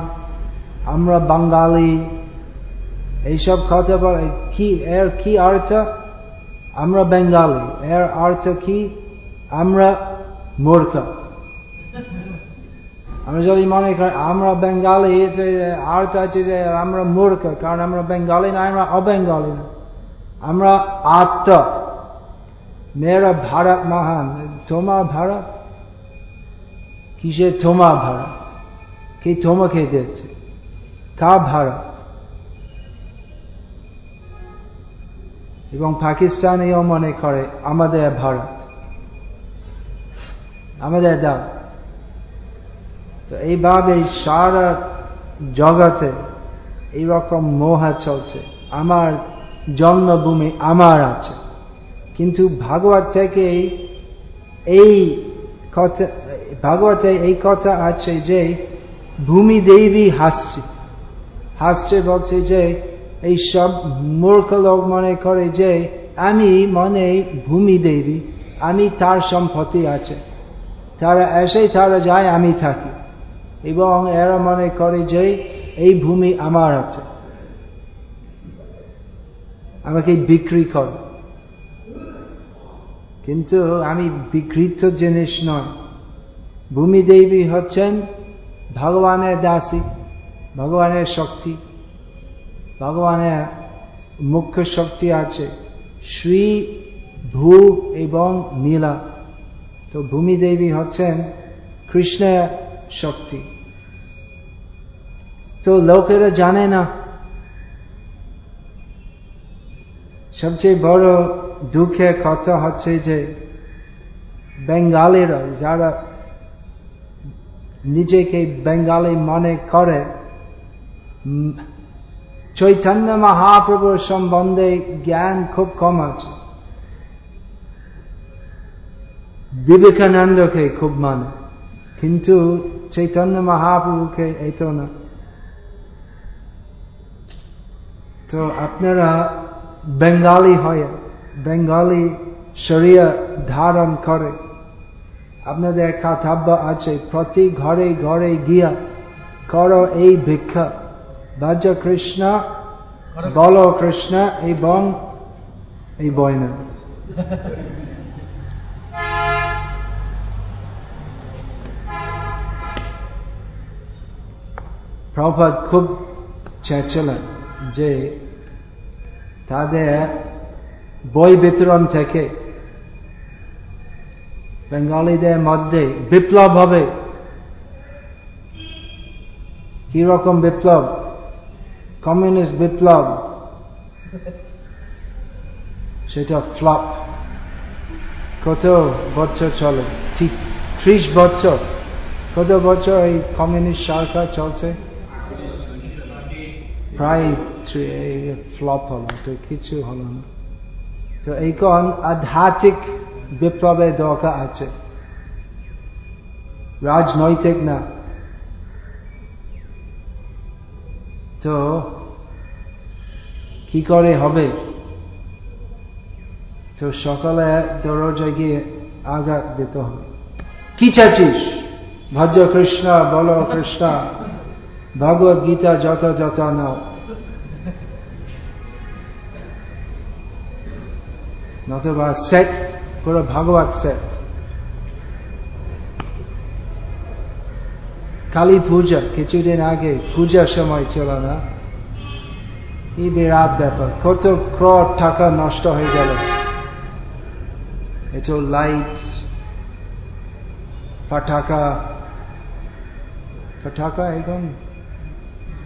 আমরা বাঙালি। এইসব কথা বলে কি, এর কি অর্থ? আমরা বেঙ্গালি এর অর্থ কি? আমরা মূর্খ। আমরা যদি মনে করি আমরা বেঙ্গালি অর্থ আছে যে আমরা মূর্খ, কারণ আমরা বেঙ্গালি না, আমরা অবেঙ্গালি না। আমরা আত্ম। মেয়েরা ভারত মহান। তোমার ভারত? কিসে তোমার ভারত? কে তোমাকে দিচ্ছে কার ভারত? এবং পাকিস্তানেও মনে করে আমাদের ভারত। আমাদের দাও। তো এইভাবে সারা জগতে এইরকম মোহা চলছে। আমার জন্মভূমি আমার আছে। কিন্তু ভাগবত থেকে এই কথা, ভাগবতে এই কথা আছে যে, ভূমি দেবী হাসছে। হাসছে বলছে যে, এই সব মূর্খ লোক মনে করে যে, আমি মনে ভূমি দেবী, আমি তার সম্পত্তি আছে। তারা এসে তারা যায়, আমি থাকি। এবং এরা মনে করে যে এই ভূমি আমার আছে। আমাকে বিক্রি কর। কিন্তু আমি বিকৃত জিনিস নয়। ভূমি দেবী হচ্ছেন ভগবানের দাসী, ভগবানের শক্তি, ভগবানের মুখ্য শক্তি আছে, শ্রী, ভূ এবং নীলা। তো ভূমি দেবী হচ্ছেন কৃষ্ণের শক্তি। তো লোকেরা জানে না, সবচেয়ে বড় দুঃখের কথা হচ্ছে যে বেঙ্গালিরা যারা নিজেকে বেঙ্গালি মনে করে চৈতন্য মহাপ্রভুর সম্বন্ধে জ্ঞান খুব কম আছে। বিবেকানন্দকে খুব মানে। কিন্তু চৈতন্য মহাপ্রভুকে এই তো না তো আপনারা বেঙ্গালি হয়ে বেঙ্গালি শরিয়া ধারণ করে। আপনাদের কর্তব্য আছে, প্রতি ঘরে ঘরে গিয়া করো এই ভিক্ষা। ভজ কৃষ্ণ, বল কৃষ্ণ এবং এই বয়না প্রভাত খুব চেয়েছিলেন যে তাদের বই বিতরণ থেকে বেঙ্গলিদের মধ্যে বিপ্লব হবে কীরকম বিপ্লব কমিউনিস্ট বিপ্লব সেটা ফ্লপ কত বছর চলে ঠিক ত্রিশ বছর কত বছর এই কমিউনিস্ট সরকার চলছে প্রায় ফ্লপ হলো তো কিছু হলো না। তো এই আধ্যাত্মিক বিপ্লবের দরকার আছে। রাজনৈতিক না। তো কি করে হবে? তো সকালে দরজায় গিয়ে আঘাত দিতে হবে। কি চাচ্ছিস? ভজ কৃষ্ণ বল কৃষ্ণ ভগবত গীতা যত যত নাও। নতুবা সেট পুরো ভাগবত সেট কালী পূজা কিছুদিন আগে পূজার সময় ছিল না। এই বিরাট ব্যাপার কত ক্রোড় টাকা নষ্ট হয়ে গেল। এত লাইট পটাকা পটাকা এখন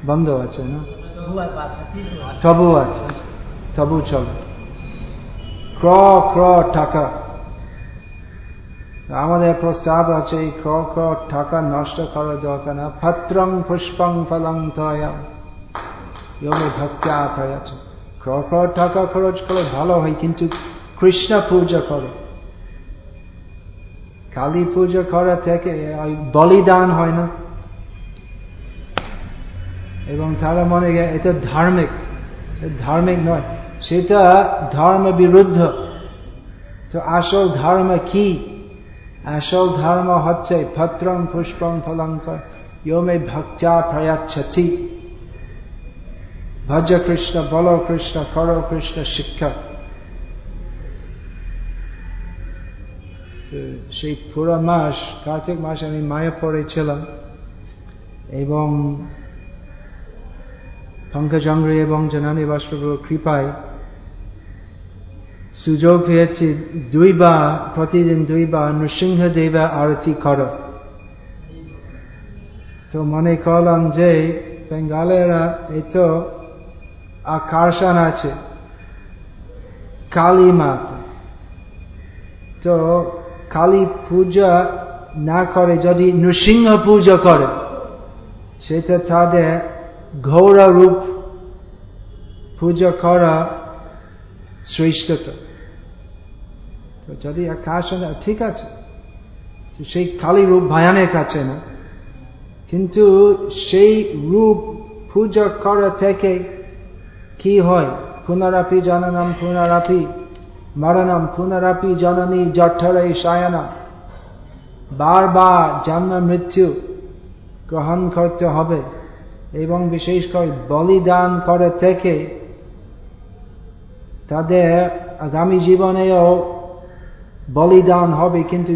বন্ধ আছে না? তবু আছে তবু চলে। ক্র ক্র টাকা। আমাদের প্রস্তাব আছে, এই ক্র ক্র টাকা নষ্ট করার দরকার না। পত্রং পুষ্পং ফলং তয়া। যোগে ভক্ত্যা প্রয়াচ ক্র ক্র টাকা খরচ করে ভালো হয়, কিন্তু কৃষ্ণ পূজা করে। কালী পুজো করা থেকে বলিদান হয় না। এবং তারা মনে এটা ধার্মিক। ধার্মিক নয়। সেটা ধর্ম বিরুদ্ধ। তো আসল ধর্ম কি? আসল ধর্ম হচ্ছে ভদ্রম পুষ্পম ফলং ইমে ভক্তা প্রয়াচ্ছতি। ভজ কৃষ্ণ, বল কৃষ্ণ, কর কৃষ্ণ, শিক্ষা। সেই পুরো মাস, কার্তিক মাস আমি মায়া পড়েছিলাম এবং পঙ্কজঙ্গ্রী এবং জনানী বাষ্পগুলোর কৃপায় সুযোগ পেয়েছি দুইবার প্রতিদিন দুইবার নৃসিংহদেবা আরতি কর। তো মনে করলাম যে বেঙ্গালেরা এই তো আকর্ষণ আছে। কালী মাতা। তো কালী পূজা না করে যদি নৃসিংহ পূজা করে, সেটা তাদের ঘৌরা রূপ পূজা করা শ্রেষ্ঠতা তো যদি আকাশ ঠিক আছে। সেই কালী রূপ ভয়ানক আছে না। কিন্তু সেই রূপ পূজা করা থেকে কি হয়? পুনরাপি জননম পুনরাপি, মরণম পুনরাপি জননী জঠরে সায়না বারবার জন্ম মৃত্যু গ্রহণ করতে হবে। এবং বিশেষ করে বলিদান করে থেকে তাদের আগামী জীবনেও বলিদান হবে, কিন্তু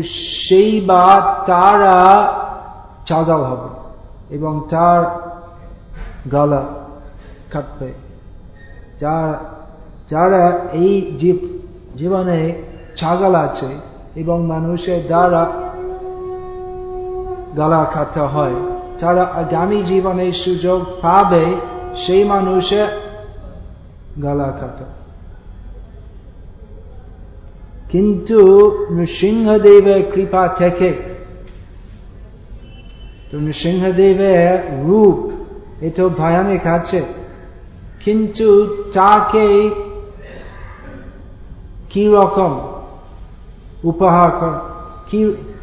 সেই বা তারা চাগাল হবে এবং তার গলা কাটবে। যার, যারা এই জীব, জীবনে ছাগল আছে এবং মানুষের দ্বারা গলা কাটা হয়। তারা আগামী জীবনে সুযোগ পাবে, সেই মানুষের গলা কাটা কিন্তু নৃসিংহদেবের কৃপা থেকে, তো নৃসিংহদেবের রূপ এত ভয়ানক আছে, কিন্তু তাকে কি রকম উপহার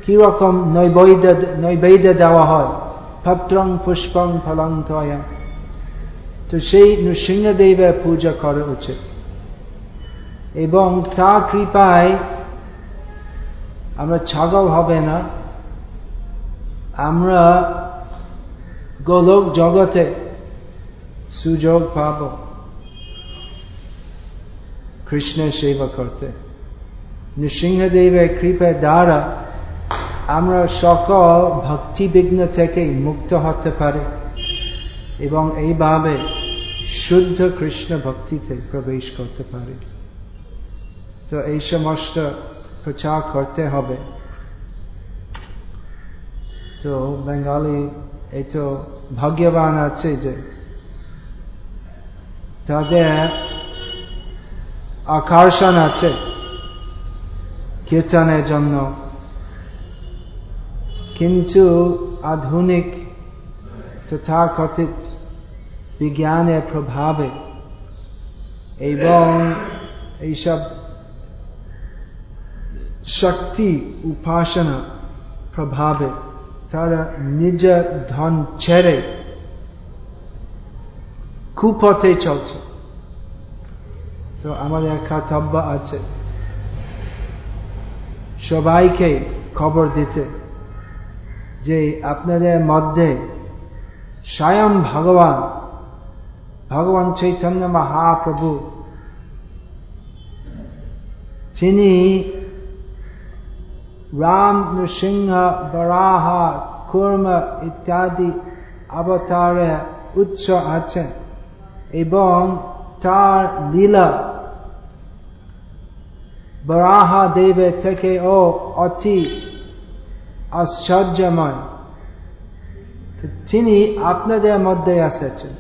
কি রকম নৈবৈদ্য, নৈবেদ্য দেওয়া হয়? ভদ্রং পুষ্পং ফলং তয়া তো সেই নৃসিংহদেবের পূজা করা উচিত এবং তা কৃপায় আমরা ছাগল হবে না আমরা গোলক জগতে সুযোগ পাব কৃষ্ণের সেবা করতে নৃসিংহদেবের কৃপা দ্বারা আমরা সকল ভক্তি বিঘ্ন থেকে মুক্ত হতে পারি এবং এইভাবে শুদ্ধ কৃষ্ণ ভক্তিতে প্রবেশ করতে পারি। তো এই সমস্ত প্রচার করতে হবে। তো বেঙ্গালি এই তো ভাগ্যবান আছে যে তাদের আকর্ষণ আছে কীর্তনের জন্য। কিন্তু আধুনিক তথাকথিত বিজ্ঞানের প্রভাবে এবং এইসব শক্তি উপাসনা প্রভাবে তারা নিজ ধন ছেড়ে কুপথে চলছে তো আমাদের কর্তব্য আছে সবাইকে খবর দিতে যে আপনাদের মধ্যে স্বয়ং ভগবান ভগবান চৈতন্য মহাপ্রভু তিনি রাম নৃসিংহ বরাহ কুর্ম ইত্যাদি অবতারে উৎস আছেন এবং তার লীলা বরাহা দেবের থেকে ও অতি আশ্চর্যময়। তিনি আপনাদের মধ্যে এসেছেন।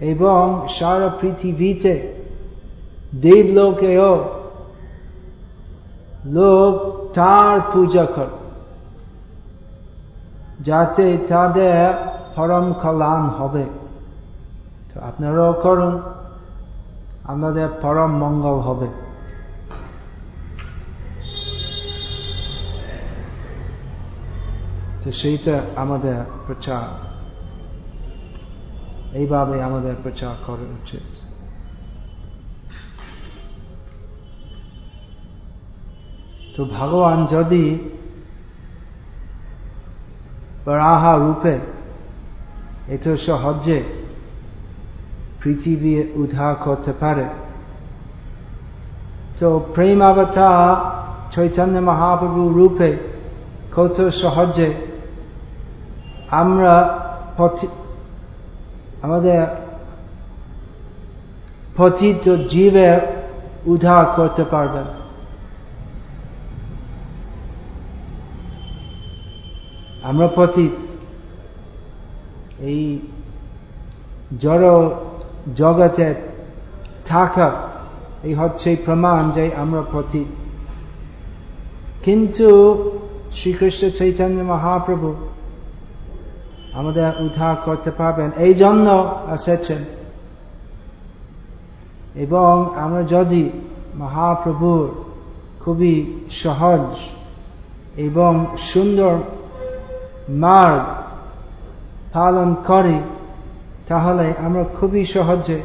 এবং সারা পৃথিবীতে দেবলোকেও লোক তার পূজা কর, যাতে তাদের পরম কল্যাণ হবে। তো আপনারাও করুন আপনাদের পরম মঙ্গল হবে। তো সেইটা আমাদের প্রচার। এইভাবে আমাদের প্রচার করা উচিত তো ভগবান যদি বরাহা রূপে এত সহজে পৃথিবী উদ্ধার করতে পারে, তো প্রেম অবতার চৈতন্য মহাপ্রভু রূপে কত সহজে আমরা আমাদের পতিত জীবের উদ্ধার করতে পারবেন। আমরা পতিত এই জড় জগতে থাকা, এই হচ্ছে প্রমাণ যে আমরা পতিত কিন্তু শ্রীকৃষ্ণ চৈতন্য মহাপ্রভু আমাদের উদ্ধার করতে পারবেন। এই জন্য এসেছেন। এবং আমরা যদি মহাপ্রভুর খুবই সহজ এবং সুন্দর মার্গ পালন করি, তাহলে আমরা খুবই সহজে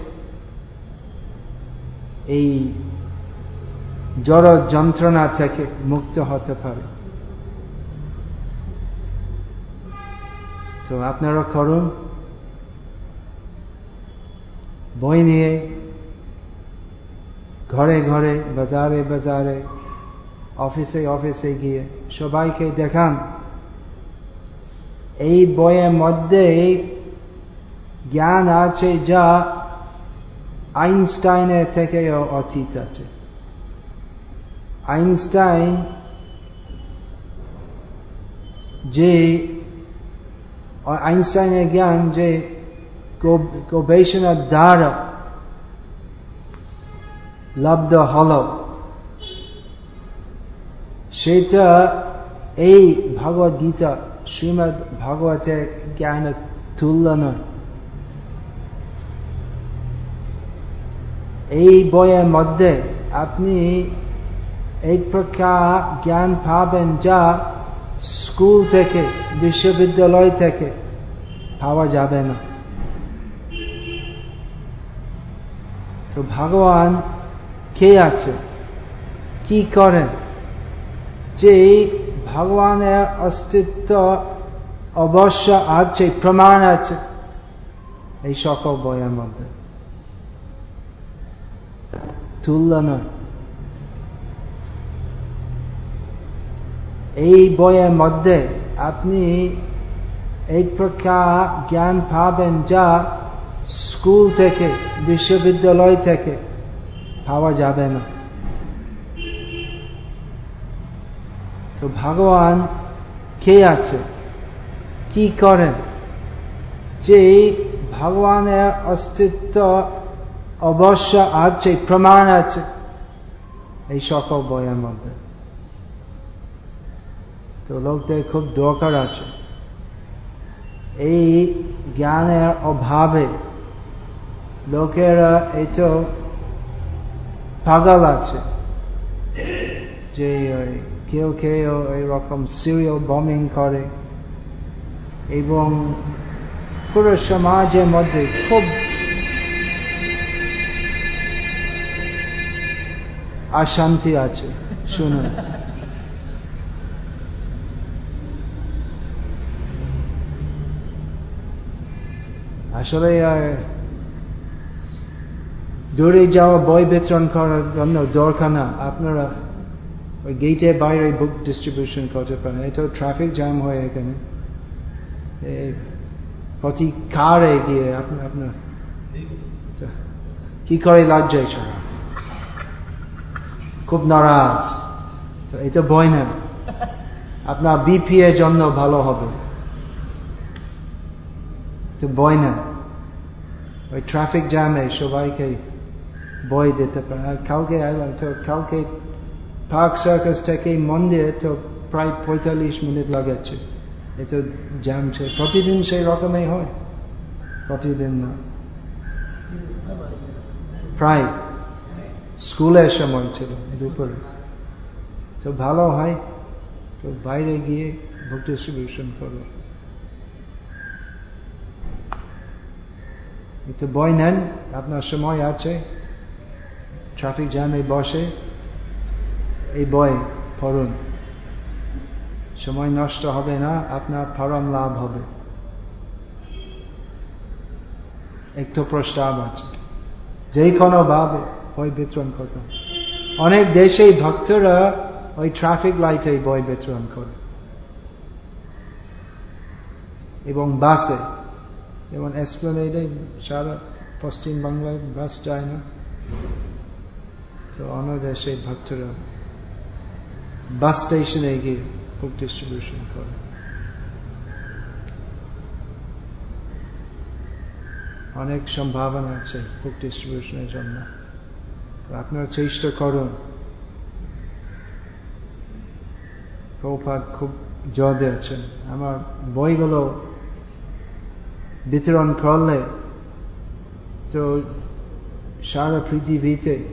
এই জড় যন্ত্রণা থেকে মুক্ত হতে পারে। তো আপনারা করুন বই নিয়ে ঘরে ঘরে, বাজারে বাজারে, অফিসে অফিসে গিয়ে সবাইকে দেখান। এই বইয়ের মধ্যে জ্ঞান আছে যা আইনস্টাইনের থেকেও অতীত আছে। আইনস্টাইন যে আইনস্টাইনের জ্ঞান যে গবেষণার দ্বারা লব্ধ হল, সেটা এই ভগবদ গীতা শ্রীমদ ভাগবতের জ্ঞানের তুল্য নয় এই বইয়ের মধ্যে আপনি এক প্রকার জ্ঞান পাবেন যা স্কুল থেকে, বিশ্ববিদ্যালয় থেকে পাওয়া যাবে না। তো ভগবান কে আছে? কি করেন? যে ভগবানের অস্তিত্ব অবশ্য আছে, প্রমাণ আছে এই সকল বইয়ের মধ্যে। তুল্য নয়। এই বইয়ের মধ্যে আপনি এক প্রকার জ্ঞান পাবেন যা স্কুল থেকে, বিশ্ববিদ্যালয় থেকে পাওয়া যাবে না। তো ভগবান কে আছে? কি করেন? যে ভগবানের অস্তিত্ব অবশ্য আছে, প্রমাণ আছে। এই সকল বইয়ের মধ্যে। তো লোকদের খুব দরকার আছে। এই জ্ঞানের অভাবে লোকেরা এই তো পাগল আছে যে কেউ কেউ এইরকম সিরিয়াল বমিং করে এবং পুরো সমাজের মধ্যে খুব অশান্তি আছে। শুনুন। আসলে দূরে যাওয়া বই বিতরণ করার জন্য দরকার না আপনারা ওই গেটের বাইরে বুক ডিস্ট্রিবিউশন করতে পারেন। এটা ট্রাফিক জ্যাম হয় এখানে। প্রতি কারে গিয়ে আপনার কি করে লজ্জায় ছাড়া খুব নারাজ। তো এটা বই নেন আপনার বিপি এর জন্য ভালো হবে। তো বই নেন ওই ট্রাফিক জ্যামে সবাইকে বই দিতে পারে। আর কালকে এলাম তো কালকে পার্ক সার্কাস থেকে মন্দিরে তো প্রায় পঁয়তাল্লিশ মিনিট লাগাচ্ছে এ তো জ্যাম ছিল প্রতিদিন সেই রকমই হয়। প্রতিদিন না। প্রায় স্কুলের সময় ছিল দুপুরে। তো ভালো হয়। তো বাইরে গিয়ে বুক ডিস্ট্রিবিউশন করো একটু বই নেন আপনার সময় আছে ট্রাফিক জ্যামে বসে এই বই পড়ুন সময় নষ্ট হবে না আপনার পরম লাভ হবে একটু প্রস্তাব আছে যে কোনো ভাবে বই বিতরণ করতে অনেক দেশেই ভক্তরা ওই ট্রাফিক লাইটে বই বিতরণ করে এবং বাসে যেমন এসপ্লেনেডে সারা পশ্চিম বাংলায় বাস যায় না। তো অন্য দেশে ভক্তরা বাস স্টেশনে গিয়ে বুক ডিস্ট্রিবিউশন করে। অনেক সম্ভাবনা আছে বুক ডিস্ট্রিবিউশনের জন্য। তো আপনারা চেষ্টা করুন। প্রপাত খুব জদে আছেন। আমার বইগুলো বিতরণ করলে তো সারা পৃথিবীতে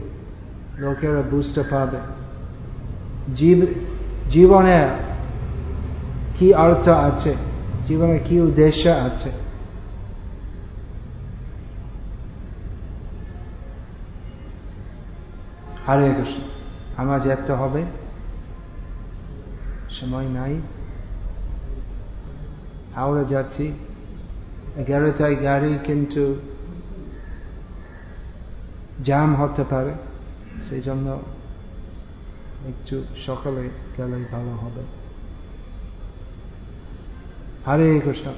লোকেরা বুঝতে পাবে জীবনে কি অর্থ আছে? জীবনে কি উদ্দেশ্য আছে? হরে কৃষ্ণ। আমার যেতে হবে। সময় নাই। হাওড়া যাচ্ছি। এগারোটায় গাড়ি কিন্তু জ্যাম হতে পারে, সেই জন্য একটু সকালে গেলে ভালো হবে। হরে কৃষ্ণ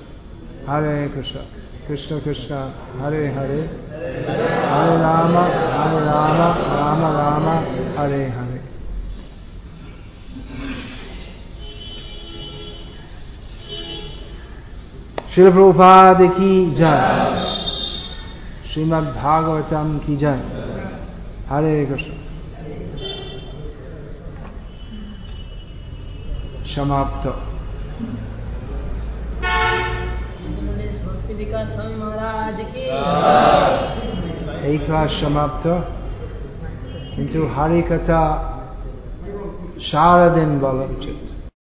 হরে কৃষ্ণ কৃষ্ণ কৃষ্ণ, হরে হরে। হরে রাম হরে রাম রাম রাম, হরে হরে। शिल प्रभुपाद की जय श्रीमद भागवतम की जय हरे कृष्ण समाप्त এই ক্লাস সমাপ্ত কিন্তু হারি কথা সারাদিন বলা উচিত